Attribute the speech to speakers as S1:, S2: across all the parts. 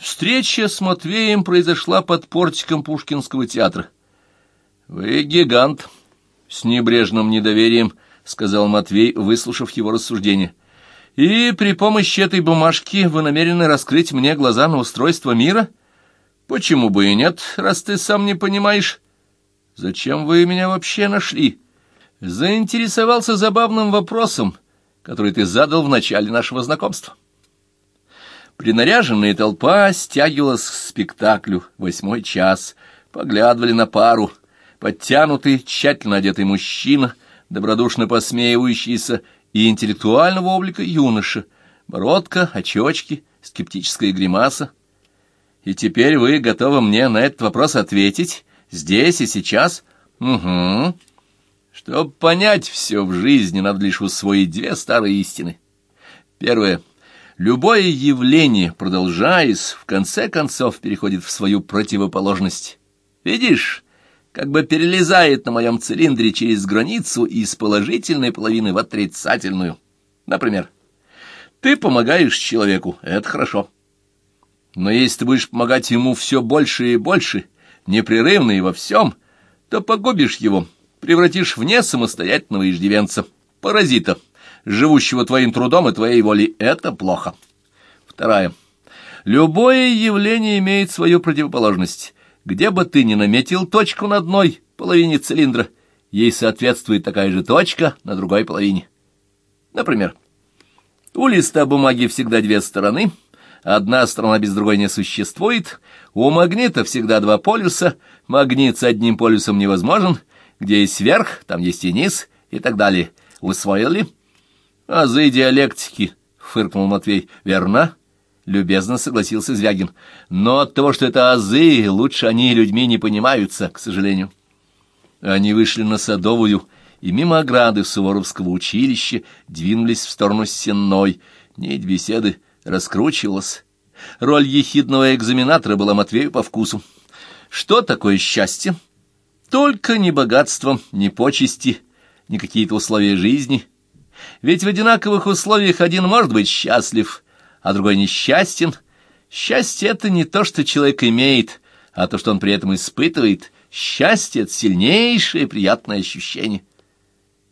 S1: Встреча с Матвеем произошла под портиком Пушкинского театра. «Вы гигант», — с небрежным недоверием сказал Матвей, выслушав его рассуждение. «И при помощи этой бумажки вы намерены раскрыть мне глаза на устройство мира? Почему бы и нет, раз ты сам не понимаешь? Зачем вы меня вообще нашли?» Заинтересовался забавным вопросом, который ты задал в начале нашего знакомства. Принаряженная толпа стягивалась к спектаклю «Восьмой час», поглядывали на пару, подтянутый, тщательно одетый мужчина, добродушно посмеивающийся и интеллектуального облика юноша, бородка, очечки, скептическая гримаса. И теперь вы готовы мне на этот вопрос ответить, здесь и сейчас? Угу. Чтобы понять все в жизни, надо лишь усвоить две старые истины. Первое. Любое явление, продолжаясь, в конце концов переходит в свою противоположность. Видишь, как бы перелезает на моем цилиндре через границу из положительной половины в отрицательную. Например, ты помогаешь человеку, это хорошо. Но если ты будешь помогать ему все больше и больше, непрерывно и во всем, то погубишь его, превратишь в несамостоятельного иждивенца, паразита, живущего твоим трудом и твоей волей. Это плохо. Вторая. Любое явление имеет свою противоположность. Где бы ты ни наметил точку на одной половине цилиндра, ей соответствует такая же точка на другой половине. Например, у листа бумаги всегда две стороны, одна сторона без другой не существует, у магнита всегда два полюса, магнит с одним полюсом невозможен, где есть верх, там есть и низ, и так далее. Усвоили? Азы диалектики, — фыркнул Матвей. Верно? Любезно согласился Звягин. Но от того, что это азы, лучше они людьми не понимаются, к сожалению. Они вышли на Садовую и мимо ограды Суворовского училища двинулись в сторону Сенной. Нить беседы раскручивалась. Роль ехидного экзаменатора была Матвею по вкусу. Что такое счастье? Только не богатство, не почести, не какие-то условия жизни. Ведь в одинаковых условиях один может быть счастлив, а другой несчастен. Счастье — это не то, что человек имеет, а то, что он при этом испытывает. Счастье — это сильнейшее приятное ощущение.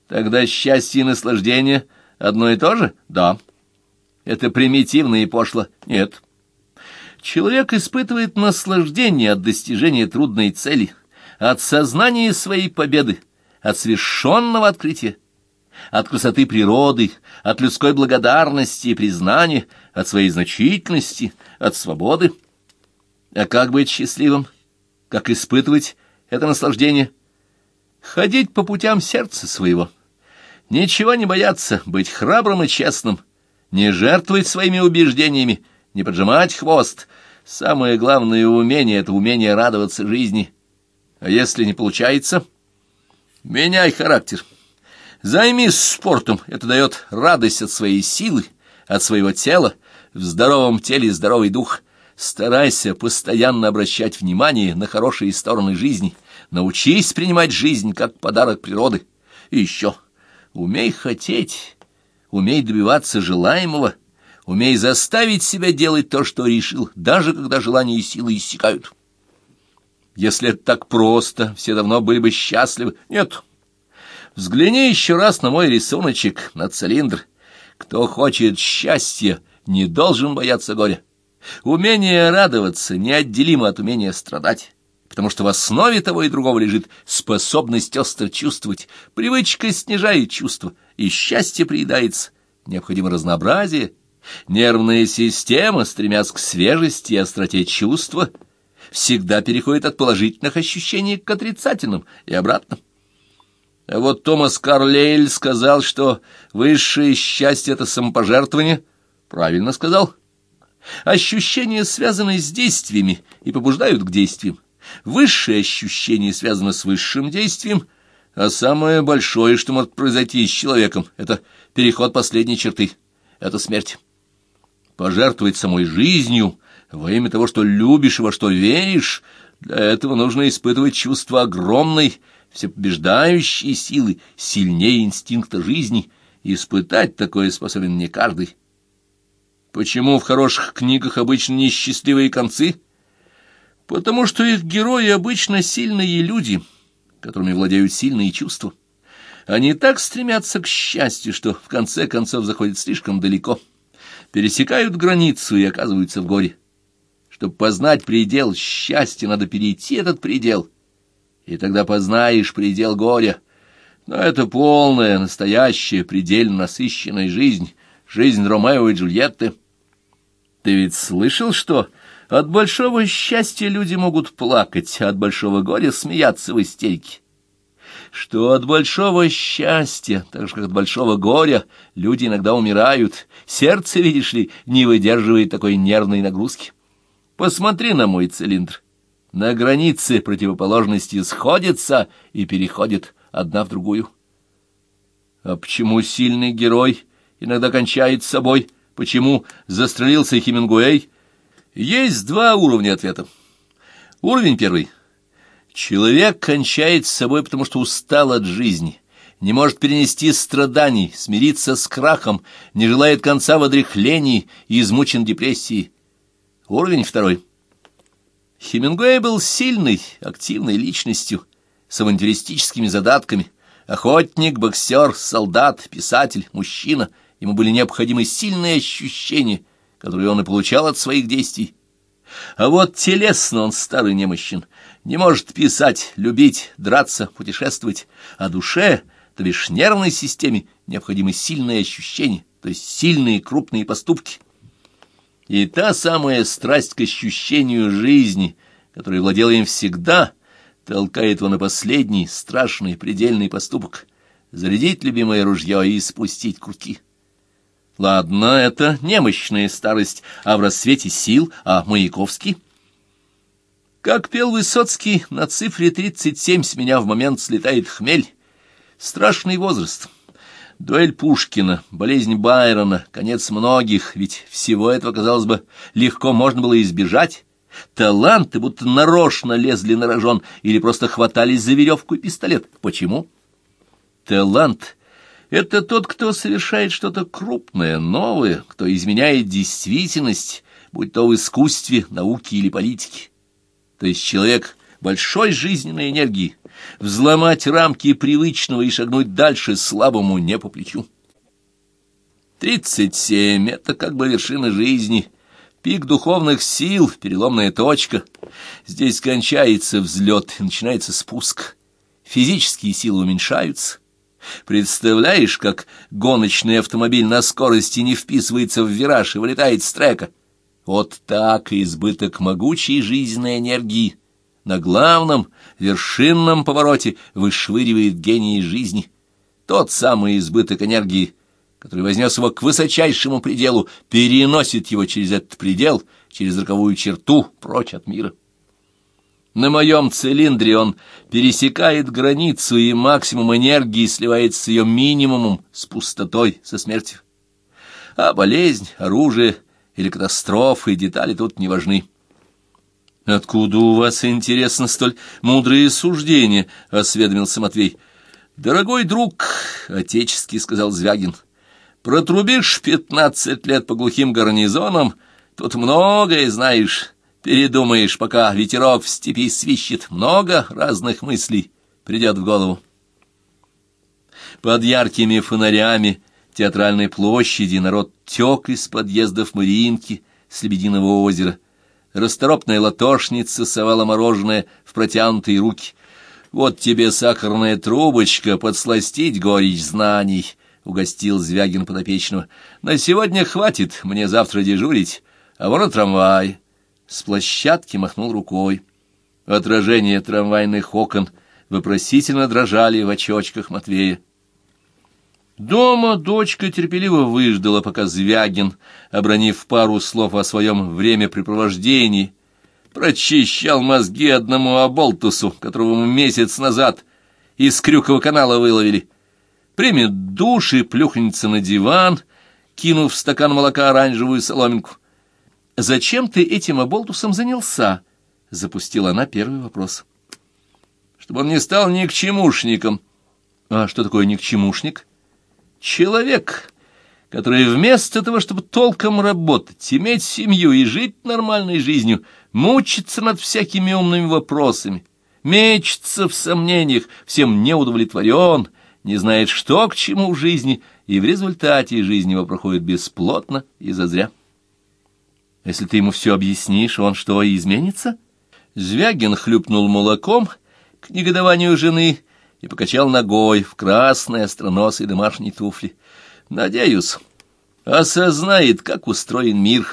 S1: Тогда счастье и наслаждение одно и то же? Да. Это примитивно и пошло? Нет. Человек испытывает наслаждение от достижения трудной цели — от сознания своей победы, от совершенного открытия, от красоты природы, от людской благодарности и признания, от своей значительности, от свободы. А как быть счастливым? Как испытывать это наслаждение? Ходить по путям сердца своего. Ничего не бояться, быть храбрым и честным, не жертвовать своими убеждениями, не поджимать хвост. Самое главное умение — это умение радоваться жизни — а если не получается? Меняй характер. Займись спортом. Это дает радость от своей силы, от своего тела. В здоровом теле здоровый дух. Старайся постоянно обращать внимание на хорошие стороны жизни. Научись принимать жизнь как подарок природы. И еще, умей хотеть, умей добиваться желаемого, умей заставить себя делать то, что решил, даже когда желания и силы иссякают. Если это так просто, все давно были бы счастливы. Нет. Взгляни еще раз на мой рисуночек, на цилиндр. Кто хочет счастья, не должен бояться горя. Умение радоваться неотделимо от умения страдать, потому что в основе того и другого лежит способность остро чувствовать. Привычка снижает чувства, и счастье приедается. Необходимо разнообразие. Нервная система, стремясь к свежести и остроте чувства — всегда переходит от положительных ощущений к отрицательным и обратно. А вот Томас Карлейль сказал, что высшее счастье — это самопожертвование. Правильно сказал. Ощущения связаны с действиями и побуждают к действиям. Высшее ощущение связано с высшим действием, а самое большое, что может произойти с человеком, это переход последней черты, это смерть. Пожертвовать самой жизнью во имя того, что любишь и во что веришь, для этого нужно испытывать чувство огромной, всепобеждающей силы, сильнее инстинкта жизни. Испытать такое способен не каждый. Почему в хороших книгах обычно несчастливые концы? Потому что их герои обычно сильные люди, которыми владеют сильные чувства. Они так стремятся к счастью, что в конце концов заходят слишком далеко, пересекают границу и оказываются в горе. Чтобы познать предел счастья, надо перейти этот предел, и тогда познаешь предел горя. Но это полная, настоящая, предельно насыщенная жизнь, жизнь Ромео и Джульетты. Ты ведь слышал, что от большого счастья люди могут плакать, а от большого горя смеяться в истерике? Что от большого счастья, так же как от большого горя, люди иногда умирают. Сердце, видишь ли, не выдерживает такой нервной нагрузки. Посмотри на мой цилиндр. На границе противоположности сходятся и переходят одна в другую. А почему сильный герой иногда кончает с собой? Почему застрелился Хемингуэй? Есть два уровня ответа. Уровень первый. Человек кончает с собой, потому что устал от жизни, не может перенести страданий, смириться с крахом, не желает конца в одряхлении и измучен депрессией. Уровень второй. Хемингуэй был сильной, активной личностью, с авантюристическими задатками. Охотник, боксер, солдат, писатель, мужчина. Ему были необходимы сильные ощущения, которые он и получал от своих действий. А вот телесно он старый немощен, не может писать, любить, драться, путешествовать, а душе, то бишь нервной системе, необходимы сильные ощущения, то есть сильные крупные поступки. И та самая страсть к ощущению жизни, которая владела им всегда, толкает его на последний, страшный, предельный поступок — зарядить любимое ружье и спустить курки. Ладно, это немощная старость, а в рассвете сил, а Маяковский? Как пел Высоцкий, на цифре 37 с меня в момент слетает хмель. Страшный возраст — Дуэль Пушкина, болезнь Байрона, конец многих, ведь всего этого, казалось бы, легко можно было избежать. Таланты будто нарочно лезли на рожон или просто хватались за веревку и пистолет. Почему? Талант — это тот, кто совершает что-то крупное, новое, кто изменяет действительность, будь то в искусстве, науке или политике. То есть человек большой жизненной энергии, взломать рамки привычного и шагнуть дальше слабому не по плечу. Тридцать семь — это как бы вершина жизни, пик духовных сил, переломная точка. Здесь кончается взлет и начинается спуск. Физические силы уменьшаются. Представляешь, как гоночный автомобиль на скорости не вписывается в вираж и вылетает с трека? Вот так избыток могучей жизненной энергии — на главном, вершинном повороте вышвыривает гений жизни. Тот самый избыток энергии, который вознес его к высочайшему пределу, переносит его через этот предел, через роковую черту, прочь от мира. На моем цилиндре он пересекает границу, и максимум энергии сливается с ее минимумом, с пустотой, со смертью. А болезнь, оружие или катастрофы, детали тут не важны. «Откуда у вас, интересно, столь мудрые суждения?» — осведомился Матвей. «Дорогой друг», — отечески сказал Звягин, — «протрубишь пятнадцать лет по глухим гарнизонам, тут многое знаешь, передумаешь, пока ветерок в степи свищет, много разных мыслей придет в голову». Под яркими фонарями театральной площади народ тек из подъездов Мариинки с Лебединого озера — расторопная латошница совала мороженое в протянутые руки. «Вот тебе сахарная трубочка, подсластить горечь знаний», — угостил Звягин подопечного. «На сегодня хватит, мне завтра дежурить, а вон трамвай». С площадки махнул рукой. Отражение трамвайных окон вопросительно дрожали в очочках Матвея. Дома дочка терпеливо выждала, пока Звягин, обронив пару слов о своем времяпрепровождении, прочищал мозги одному оболтусу, которого месяц назад из Крюкова канала выловили. Примет душ и плюхнется на диван, кинув в стакан молока оранжевую соломинку. «Зачем ты этим оболтусом занялся?» — запустила она первый вопрос. «Чтобы он не стал никчемушником». «А что такое никчемушник?» Человек, которые вместо того, чтобы толком работать, иметь семью и жить нормальной жизнью, мучатся над всякими умными вопросами, мечется в сомнениях, всем не удовлетворен, не знает, что к чему в жизни, и в результате жизнь его проходит бесплотно и зазря. Если ты ему все объяснишь, он что, изменится? Звягин хлюпнул молоком к негодованию жены и покачал ногой в красной остроносой домашней туфли. Надеюсь, осознает, как устроен мир,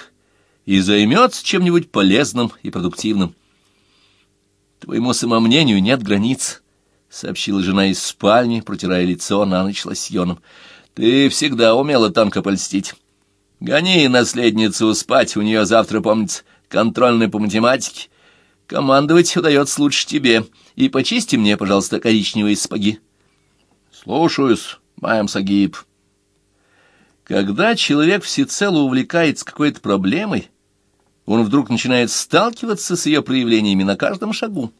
S1: и займется чем-нибудь полезным и продуктивным. Твоему самомнению нет границ, — сообщила жена из спальни, протирая лицо на ночь лосьоном. Ты всегда умела тонко польстить. Гони наследницу спать, у нее завтра, помнится, контрольный по математике. Командовать удается лучше тебе. И почисти мне, пожалуйста, коричневые сапоги. Слушаюсь, маем сагиб. Когда человек всецело увлекается какой-то проблемой, он вдруг начинает сталкиваться с ее проявлениями на каждом шагу.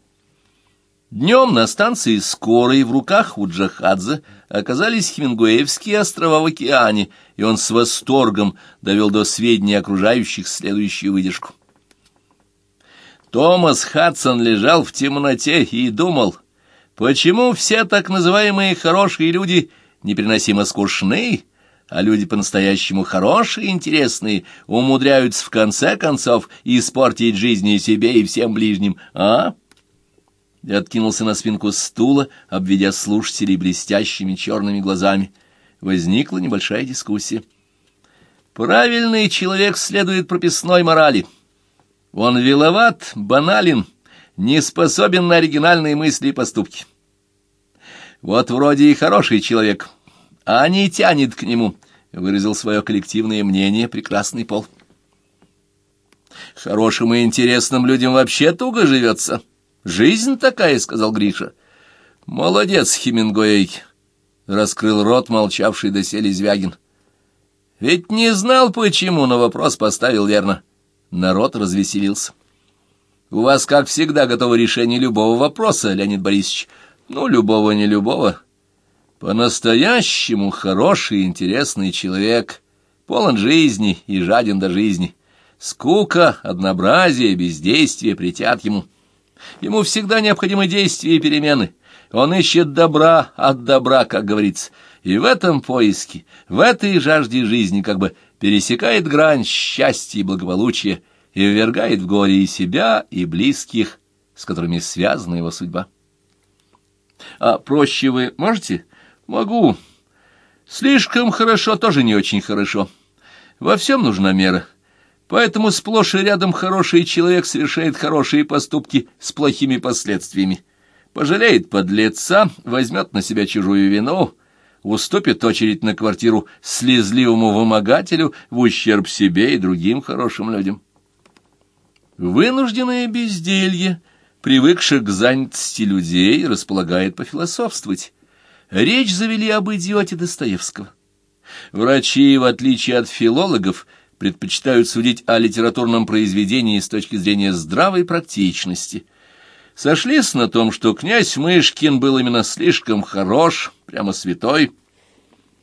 S1: Днем на станции скорой в руках у Джахадзе оказались Хемингуэевские острова в океане, и он с восторгом довел до сведения окружающих следующую выдержку. Томас Хадсон лежал в темноте и думал, почему все так называемые хорошие люди непереносимо скучны, а люди по-настоящему хорошие и интересные умудряются в конце концов испортить жизнь и себе, и всем ближним, а? И откинулся на спинку стула, обведя слушателей блестящими черными глазами. Возникла небольшая дискуссия. Правильный человек следует прописной морали. Он виноват, банален, не способен на оригинальные мысли и поступки. Вот вроде и хороший человек — а не тянет к нему, — выразил свое коллективное мнение прекрасный пол. Хорошим и интересным людям вообще туго живется. Жизнь такая, — сказал Гриша. Молодец, Хемингуэй, — раскрыл рот молчавший доселе Звягин. Ведь не знал почему, но вопрос поставил верно. Народ развеселился. У вас, как всегда, готово решение любого вопроса, Леонид Борисович. Ну, любого, не любого. По-настоящему хороший интересный человек, полон жизни и жаден до жизни. Скука, однообразие, бездействие притят ему. Ему всегда необходимы действия и перемены. Он ищет добра от добра, как говорится. И в этом поиске, в этой жажде жизни как бы пересекает грань счастья и благополучия и ввергает в горе и себя, и близких, с которыми связана его судьба. А проще вы можете? Могу. Слишком хорошо тоже не очень хорошо. Во всем нужна мера. Поэтому сплошь и рядом хороший человек совершает хорошие поступки с плохими последствиями. Пожалеет подлеца, возьмет на себя чужую вину, уступит очередь на квартиру слезливому вымогателю в ущерб себе и другим хорошим людям. Вынужденное безделье, привыкших к занятости людей, располагает пофилософствовать. Речь завели об идиоте Достоевского. Врачи, в отличие от филологов, предпочитают судить о литературном произведении с точки зрения здравой практичности. Сошлись на том, что князь Мышкин был именно слишком хорош, прямо святой,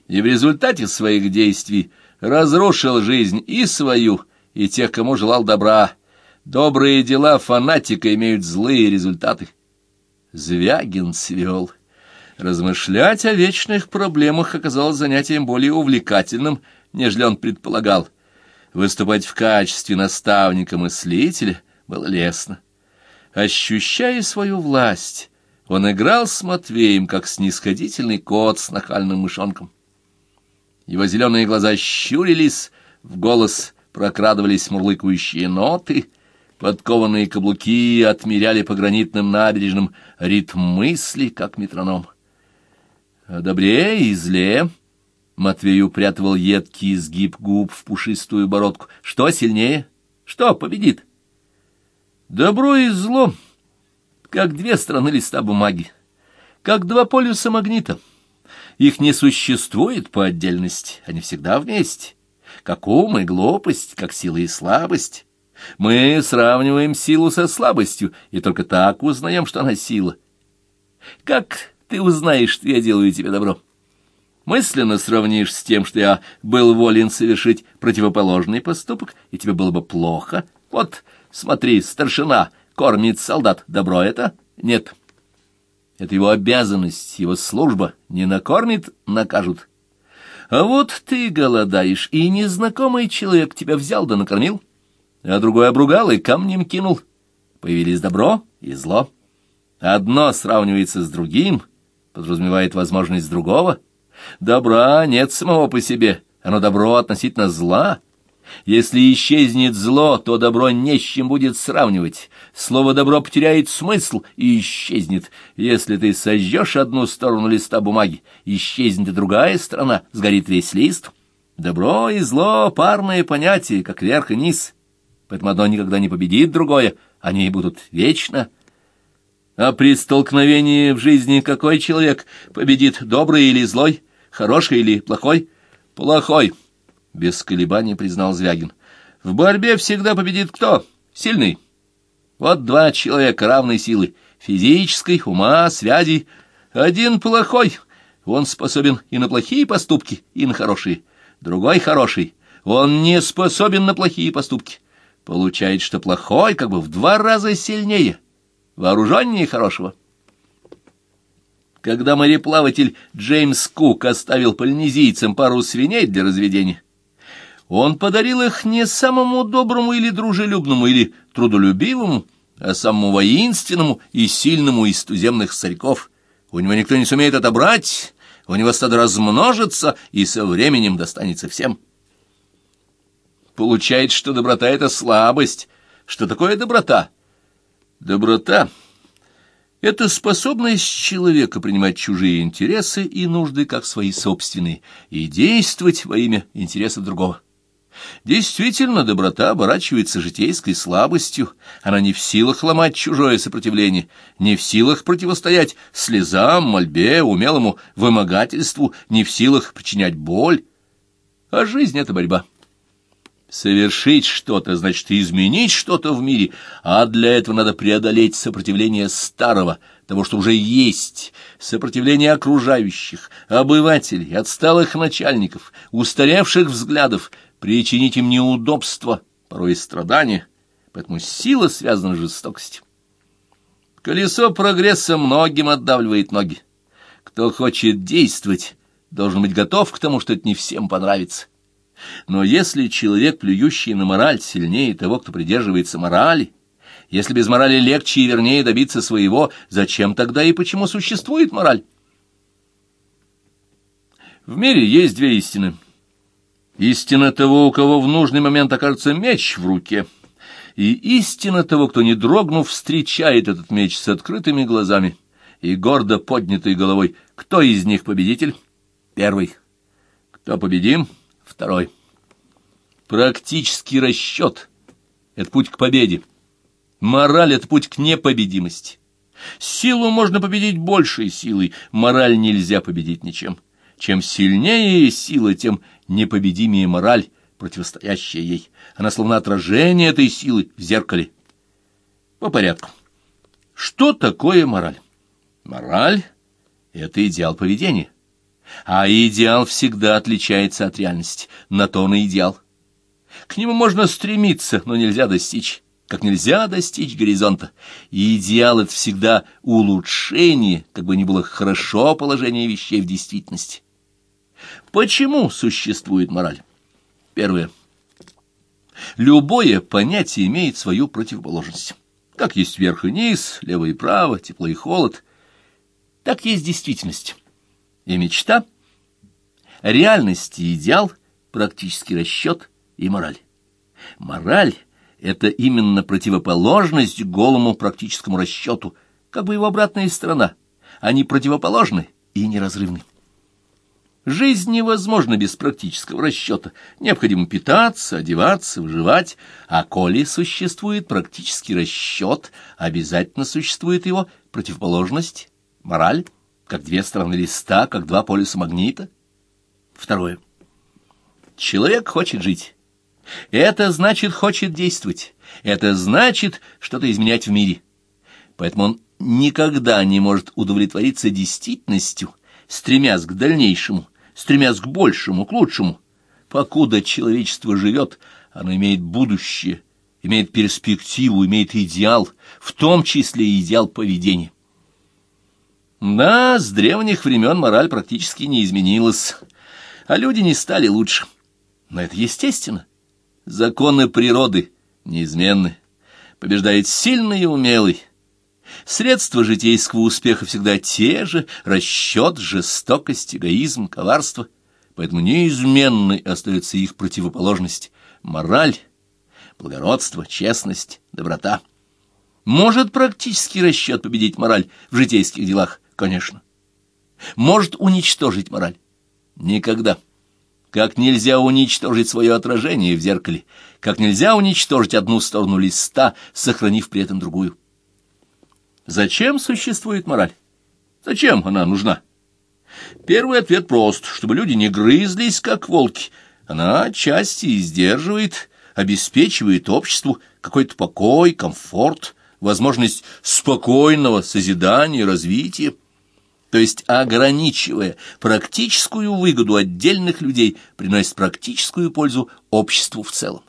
S1: и в результате своих действий разрушил жизнь и свою, и тех, кому желал добра. Добрые дела фанатика имеют злые результаты. Звягин свел. Размышлять о вечных проблемах оказалось занятием более увлекательным, нежели он предполагал. Выступать в качестве наставника-мыслителя было лестно. Ощущая свою власть, он играл с Матвеем, как снисходительный кот с нахальным мышонком. Его зеленые глаза щурились, в голос прокрадывались мурлыкающие ноты, подкованные каблуки отмеряли по гранитным набережным ритм мысли, как метроном. О добре и зле. Матвей упрятывал едкий изгиб губ в пушистую бородку. Что сильнее? Что победит? Добро и зло, как две стороны листа бумаги, как два полюса магнита. Их не существует по отдельности, они всегда вместе. Как ум и глупость, как сила и слабость. Мы сравниваем силу со слабостью, и только так узнаем, что она сила. Как ты узнаешь, что я делаю тебе добро. мысленно сравнишь с тем, что я был волен совершить противоположный поступок, и тебе было бы плохо. Вот, смотри, старшина кормит солдат. Добро это? Нет. Это его обязанность, его служба. Не накормит — накажут. А вот ты голодаешь, и незнакомый человек тебя взял да накормил, а другой обругал и камнем кинул. Появились добро и зло. Одно сравнивается с другим, подразумевает возможность другого. Добра нет самого по себе, оно добро относительно зла. Если исчезнет зло, то добро не с чем будет сравнивать. Слово «добро» потеряет смысл и исчезнет. Если ты сожжешь одну сторону листа бумаги, исчезнет и другая сторона, сгорит весь лист. Добро и зло — парные понятия, как верх и низ. Поэтому одно никогда не победит другое, они будут вечно. А при столкновении в жизни какой человек победит, добрый или злой, хороший или плохой? Плохой. — без колебаний признал Звягин. «В борьбе всегда победит кто? Сильный. Вот два человека равной силы, физической, ума, связей. Один плохой, он способен и на плохие поступки, и на хорошие. Другой хороший, он не способен на плохие поступки. Получает, что плохой как бы в два раза сильнее, вооруженнее хорошего». Когда мореплаватель Джеймс Кук оставил полинезийцам пару свиней для разведения, он подарил их не самому доброму или дружелюбному, или трудолюбивому, а самому воинственному и сильному из туземных царьков. У него никто не сумеет отобрать, у него стадо размножится и со временем достанется всем. Получается, что доброта — это слабость. Что такое доброта? Доброта — это способность человека принимать чужие интересы и нужды как свои собственные и действовать во имя интереса другого. Действительно, доброта оборачивается житейской слабостью, она не в силах ломать чужое сопротивление, не в силах противостоять слезам, мольбе, умелому вымогательству, не в силах причинять боль. А жизнь — это борьба. Совершить что-то значит изменить что-то в мире, а для этого надо преодолеть сопротивление старого, того, что уже есть, сопротивление окружающих, обывателей, отсталых начальников, устаревших взглядов, причинить им неудобства, порой страдания, поэтому сила связана с жестокостью. Колесо прогресса многим отдавливает ноги. Кто хочет действовать, должен быть готов к тому, что это не всем понравится. Но если человек, плюющий на мораль, сильнее того, кто придерживается морали, если без морали легче и вернее добиться своего, зачем тогда и почему существует мораль? В мире есть две истины — Истина того, у кого в нужный момент окажется меч в руке, и истина того, кто, не дрогнув, встречает этот меч с открытыми глазами и гордо поднятой головой. Кто из них победитель? Первый. Кто победим? Второй. Практический расчет — это путь к победе. Мораль — это путь к непобедимости. Силу можно победить большей силой, мораль нельзя победить ничем. Чем сильнее сила, тем непобедимее мораль, противостоящая ей. Она словно отражение этой силы в зеркале. По порядку. Что такое мораль? Мораль — это идеал поведения. А идеал всегда отличается от реальности. На то он и идеал. К нему можно стремиться, но нельзя достичь как нельзя достичь горизонта. И идеал — это всегда улучшение, как бы ни было хорошо положение вещей в действительности. Почему существует мораль? Первое. Любое понятие имеет свою противоположность. Как есть верх и низ, лево и право, тепло и холод, так есть действительность. И мечта, реальность и идеал, практический расчет и мораль. Мораль — это именно противоположность голому практическому расчету, как бы его обратная сторона. Они противоположны и неразрывны. Жизнь невозможна без практического расчета. Необходимо питаться, одеваться, выживать. А коли существует практический расчет, обязательно существует его противоположность, мораль, как две стороны листа, как два полюса магнита. Второе. Человек хочет жить. Это значит, хочет действовать. Это значит, что-то изменять в мире. Поэтому он никогда не может удовлетвориться действительностью, стремясь к дальнейшему, стремясь к большему, к лучшему. Покуда человечество живет, оно имеет будущее, имеет перспективу, имеет идеал, в том числе идеал поведения. Да, с древних времен мораль практически не изменилась, а люди не стали лучше. Но это естественно. Законы природы неизменны. Побеждает сильный и умелый. Средства житейского успеха всегда те же — расчет, жестокость, эгоизм, коварство. Поэтому неизменной остается их противоположность — мораль, благородство, честность, доброта. Может практический расчет победить мораль в житейских делах? Конечно. Может уничтожить мораль? Никогда. Как нельзя уничтожить свое отражение в зеркале, как нельзя уничтожить одну сторону листа, сохранив при этом другую. Зачем существует мораль? Зачем она нужна? Первый ответ прост, чтобы люди не грызлись, как волки. Она отчасти сдерживает, обеспечивает обществу какой-то покой, комфорт, возможность спокойного созидания развития то есть ограничивая практическую выгоду отдельных людей, приносит практическую пользу обществу в целом.